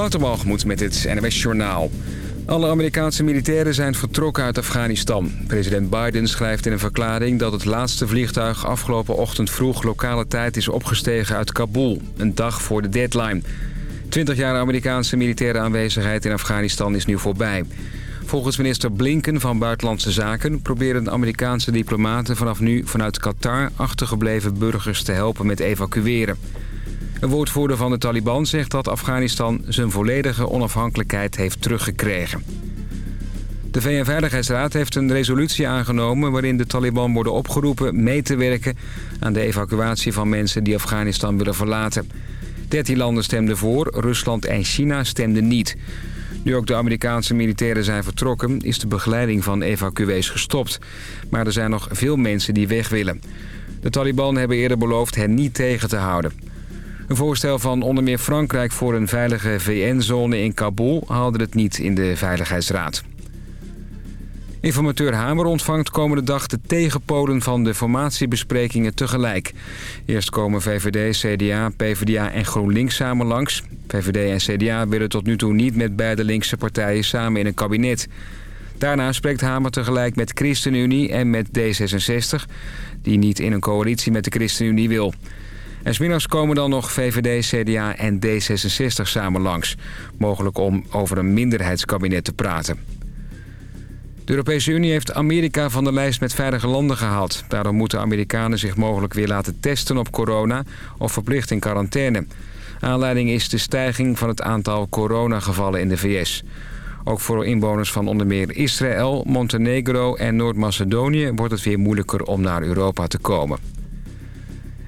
Waterbalgemoed met het NWS Journaal. Alle Amerikaanse militairen zijn vertrokken uit Afghanistan. President Biden schrijft in een verklaring dat het laatste vliegtuig afgelopen ochtend vroeg lokale tijd is opgestegen uit Kabul. Een dag voor de deadline. 20 jaar Amerikaanse militaire aanwezigheid in Afghanistan is nu voorbij. Volgens minister Blinken van Buitenlandse Zaken proberen Amerikaanse diplomaten vanaf nu vanuit Qatar achtergebleven burgers te helpen met evacueren. Een woordvoerder van de Taliban zegt dat Afghanistan zijn volledige onafhankelijkheid heeft teruggekregen. De VN-veiligheidsraad heeft een resolutie aangenomen... waarin de Taliban worden opgeroepen mee te werken... aan de evacuatie van mensen die Afghanistan willen verlaten. 13 landen stemden voor, Rusland en China stemden niet. Nu ook de Amerikaanse militairen zijn vertrokken... is de begeleiding van evacuees gestopt. Maar er zijn nog veel mensen die weg willen. De Taliban hebben eerder beloofd hen niet tegen te houden. Een voorstel van onder meer Frankrijk voor een veilige VN-zone in Kabul haalde het niet in de Veiligheidsraad. Informateur Hamer ontvangt komende dag de tegenpolen van de formatiebesprekingen tegelijk. Eerst komen VVD, CDA, PvdA en GroenLinks samen langs. VVD en CDA willen tot nu toe niet met beide linkse partijen samen in een kabinet. Daarna spreekt Hamer tegelijk met ChristenUnie en met D66... die niet in een coalitie met de ChristenUnie wil. En smiddags komen dan nog VVD, CDA en D66 samen langs. Mogelijk om over een minderheidskabinet te praten. De Europese Unie heeft Amerika van de lijst met veilige landen gehaald. Daarom moeten Amerikanen zich mogelijk weer laten testen op corona of verplicht in quarantaine. Aanleiding is de stijging van het aantal coronagevallen in de VS. Ook voor inwoners van onder meer Israël, Montenegro en Noord-Macedonië... wordt het weer moeilijker om naar Europa te komen.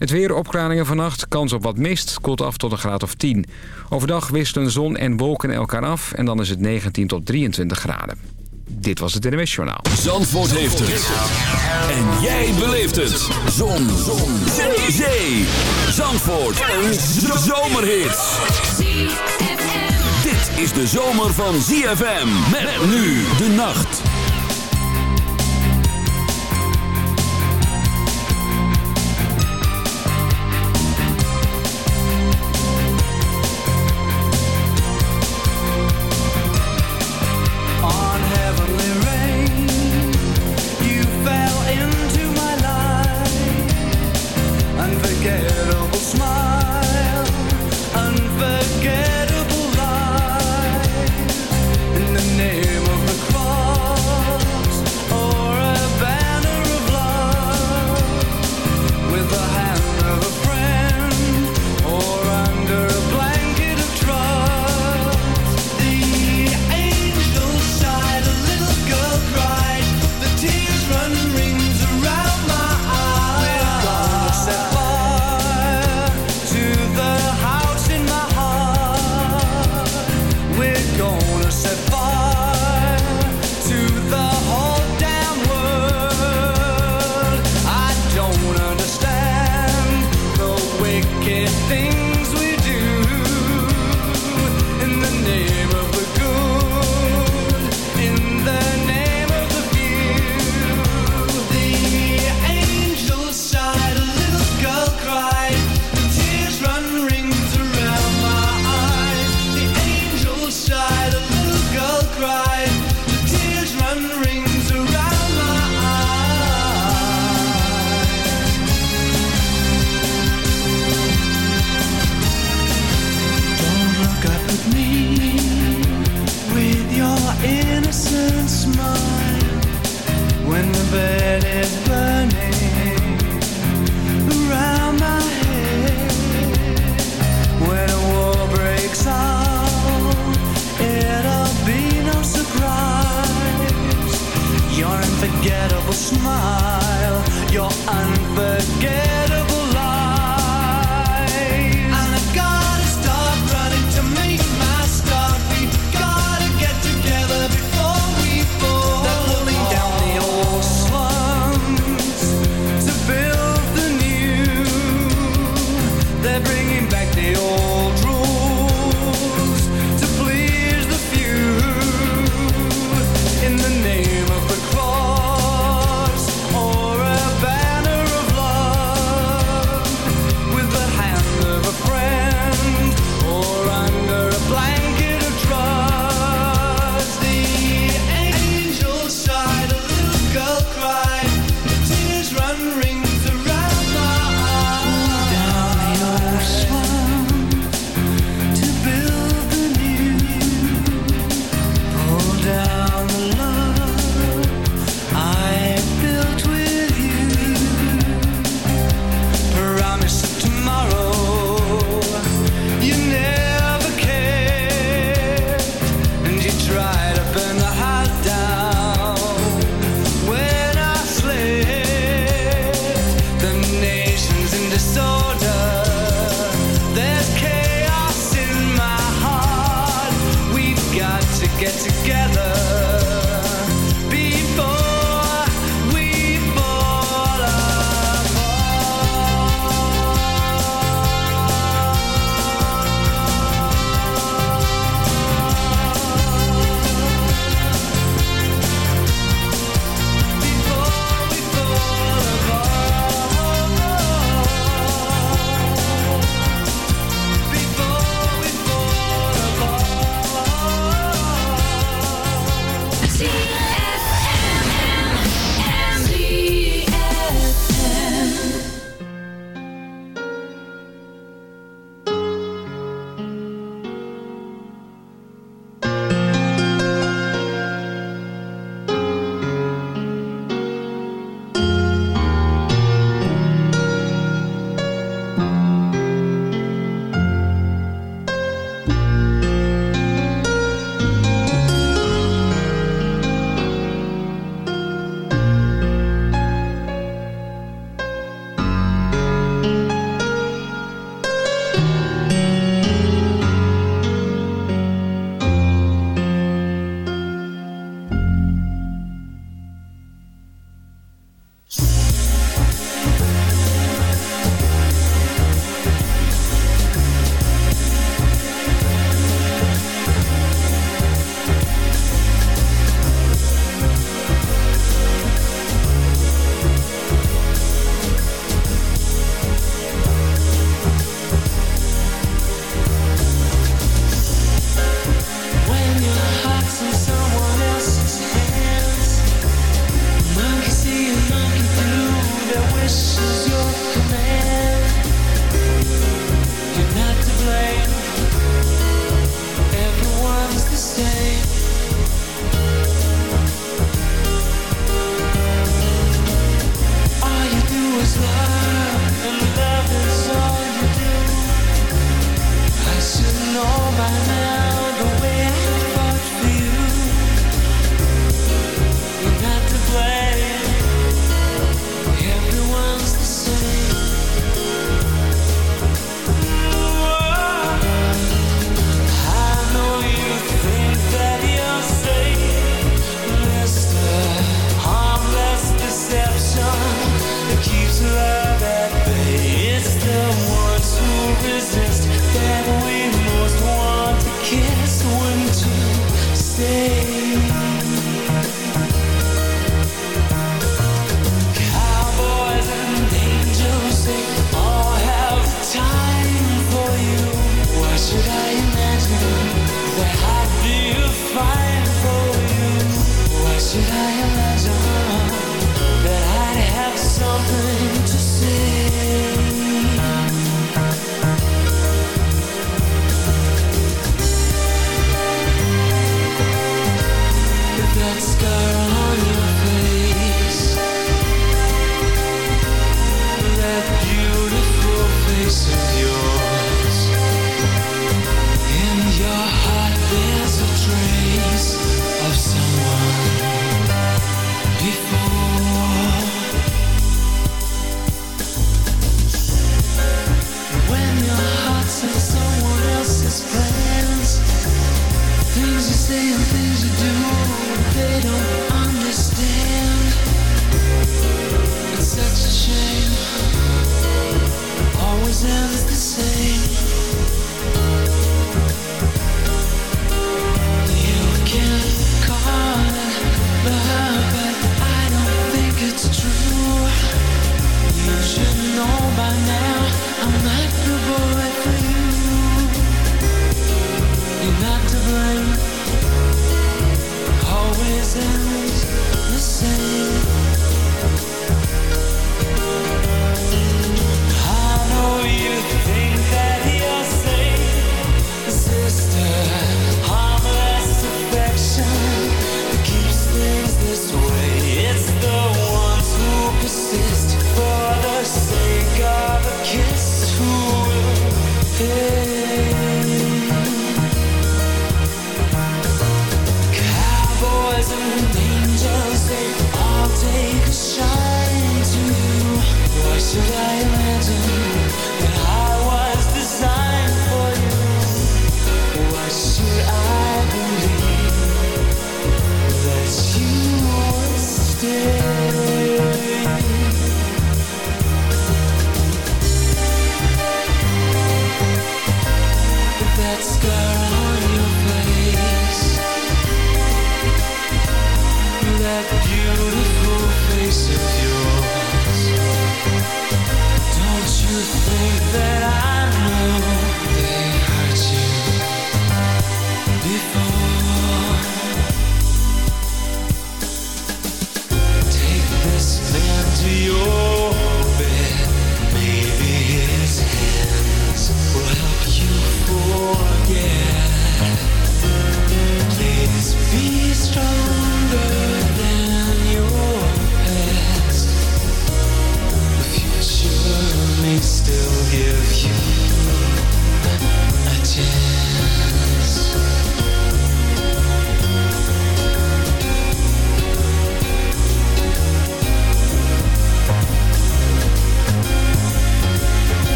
Het weer opklaringen vannacht, kans op wat mist, koelt af tot een graad of 10. Overdag wisselen zon en wolken elkaar af en dan is het 19 tot 23 graden. Dit was het NWS Journaal. Zandvoort heeft het. En jij beleeft het. Zon. zon. Zee. Zee. Zandvoort. Een zomerhit. Dit is de zomer van ZFM. Met nu de nacht.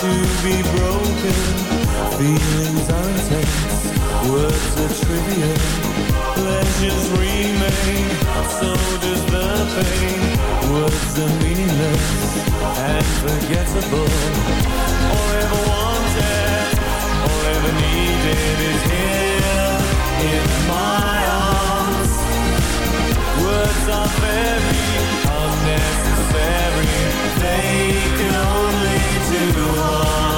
to be broken. Feelings are intense Words are trivial. Pleasures remain So does the pain. Words are meaningless And forgettable. All ever wanted All ever needed Is here In my arms. Words are very Unnecessary They can only you. walk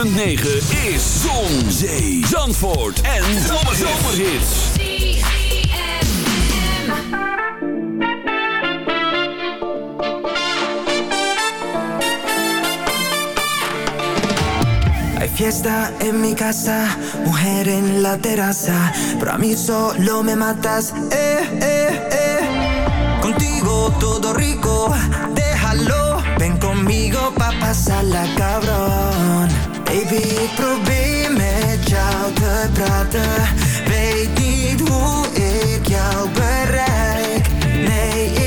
106.9 is Zon, Zee, Zandvoort en Zomerhits. Hay fiesta en mi casa, mujer en la terraza, pero a mí solo me matas, eh, eh, eh. Contigo todo rico, déjalo, ven conmigo pa' pasarla cabrón. Baby, ik probeer met jou te praten. Weet niet hoe ik jou bereik. Nee,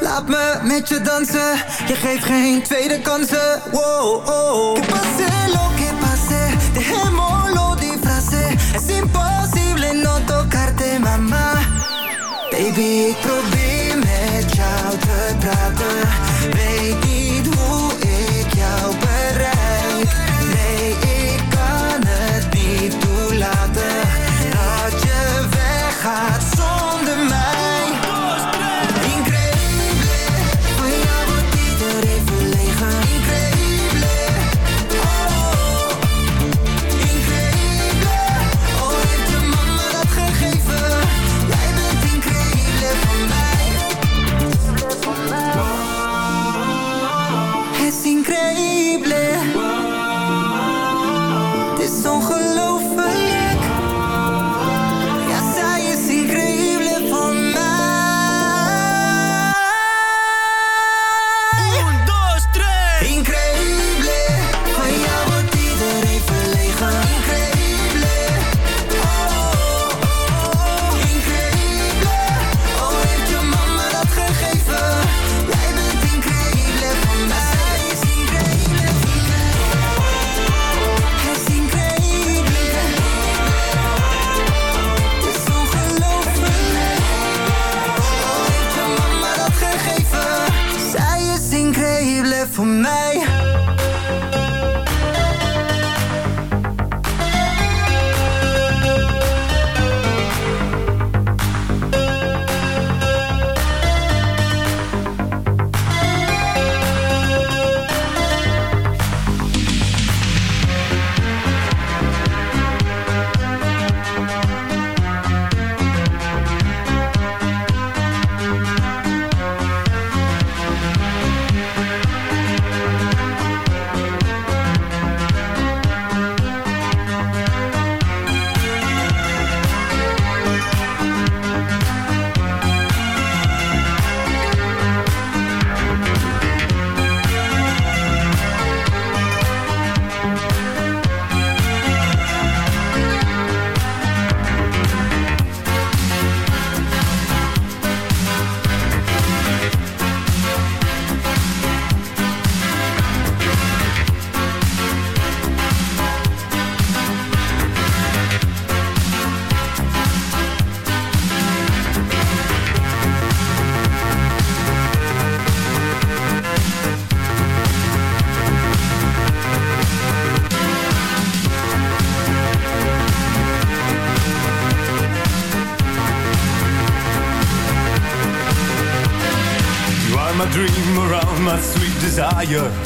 Laat me met je dansen. Je geeft geen tweede kansen. Wow, oh. Que pase lo que pase Dejémoslo disfrace Es imposible no tocarte, mama, Baby, ik ailleurs.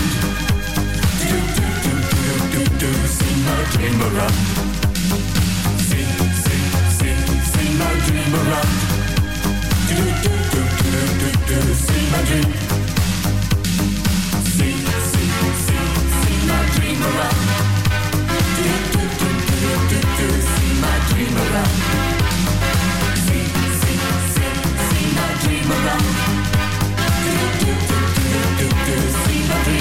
My dream sing, sing my dream around. Do, do, do, do, do, do, sing my dream. My dream around. Do, do, do, do, do, do, my dream around. My dream around. Do, do, do, do, do, do, my dream.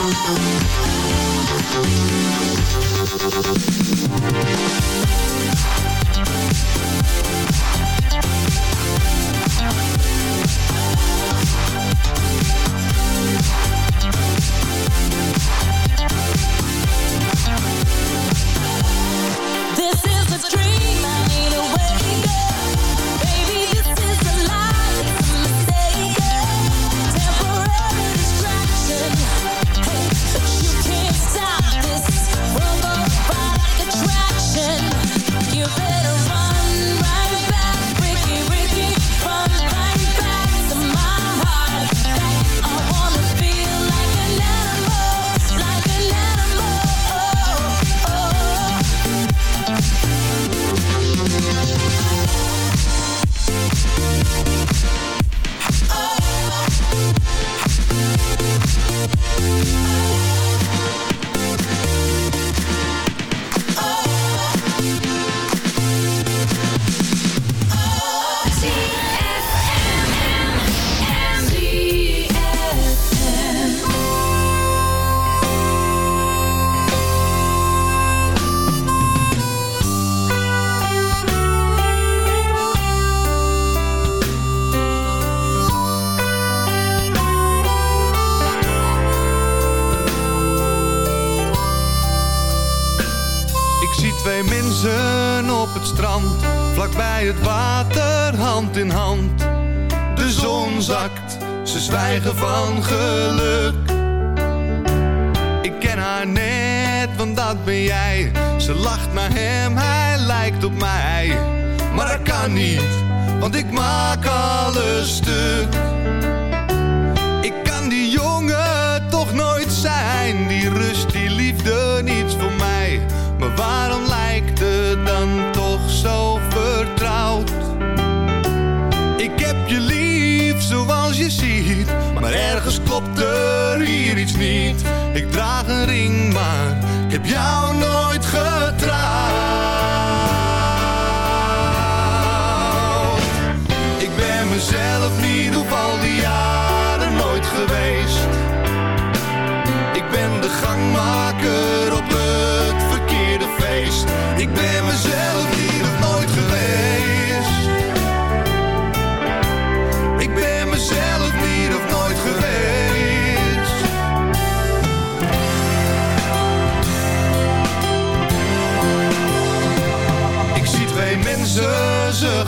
Oh, oh, oh, oh. net, want dat ben jij. Ze lacht naar hem, hij lijkt op mij. Maar dat kan niet, want ik maak alles stuk. Ik kan die jongen toch nooit zijn. Die rust, die liefde, niets voor mij. Maar waarom lijkt het dan toch zo vertrouwd? Ik heb je lief zoals je ziet, maar ergens klopt er hier iets niet. Ik draag een ring, maar nooit. Ik ben mezelf niet op al die jaren nooit geweest. Ik ben de gangmaker op het verkeerde feest. Ik ben mezelf.